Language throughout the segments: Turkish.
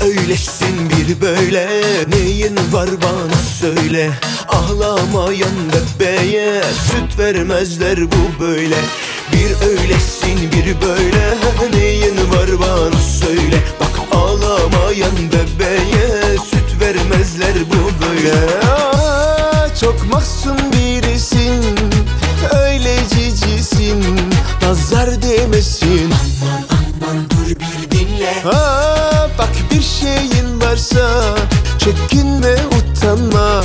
öylesin bir böyle. Neyin var bana söyle. Ağlamayan bebeğe Süt vermezler bu böyle. Bir öylesin bir böyle. Neyin var bana söyle. Bak ağlamayan bebeğe Süt vermezler bu böyle. Çok mahzun birisin. Öyle cicisin. Nazar değmesin varsa Çekinme utanma.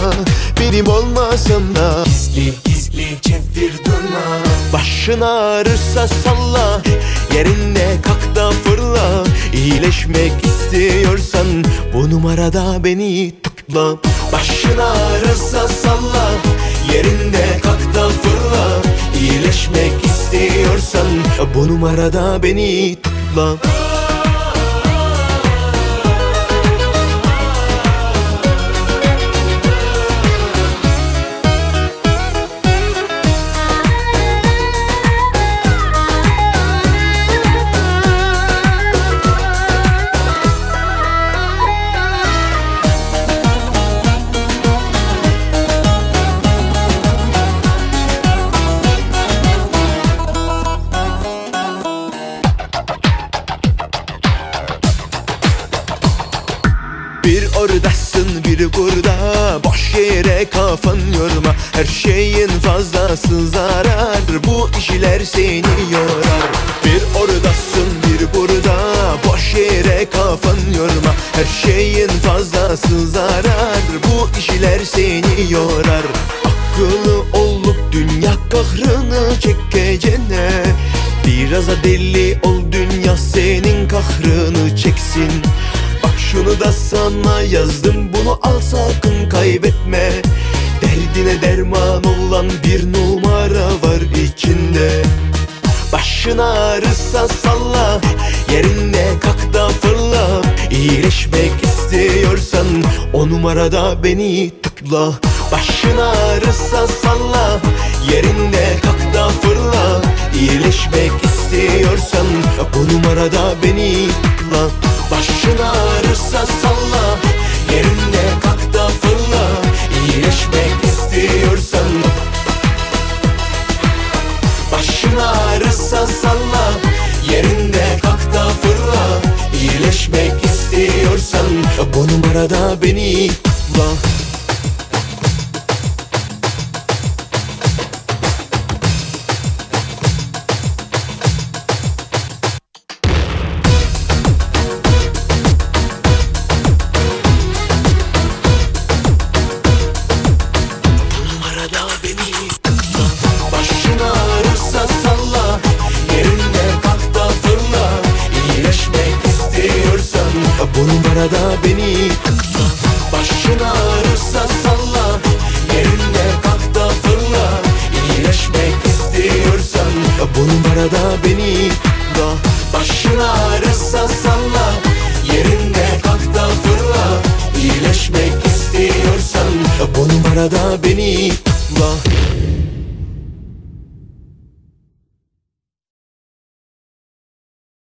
Benim olmasam da Gizli gizli çevir durma. Başın ağrırsa salla Yerinde kalk da fırla. İyileşmek istiyorsan Bu numarada beni tıkla. Başın ağrırsa salla Yerinde kalk da fırla. İyileşmek istiyorsan Bu numarada beni tıkla Bir oradasın bir burada. Boş yere kafan yorma. Her şeyin fazlası zarar. Bu işler seni yorar. Bir oradasın bir burada. Boş yere kafan yorma. Her şeyin fazlası zarar. Bu işler seni yorar. Akıllı olup dünya kahrını çekeceğine Biraz da deli ol dünya senin kahrını çeksin şunu da sana yazdım bunu al sakın kaybetme. Derdine derman olan bir numara var içinde. Başın ağrısa salla Yerinde kalk da fırla. İyileşmek istiyorsan O numarada beni tıkla. Başın ağrısa salla Yerinde kalk da fırla. İyileşmek istiyorsan Bu numarada beni tıkla Başın ağrısa salla. Yerinde kalk da fırla. İyileşmek istiyorsan. Başın ağrısa salla. Yerinde kalk da fırla. İyileşmek istiyorsan. Bu numarada beni tıkla beni tıkla salla Yerinde kalk da fırla. İyileşmek istiyorsan Bu numarada beni tıkla Başın ağrırsa salla Yerinde kalk da fırla. İyileşmek istiyorsan Bu numarada beni tıkla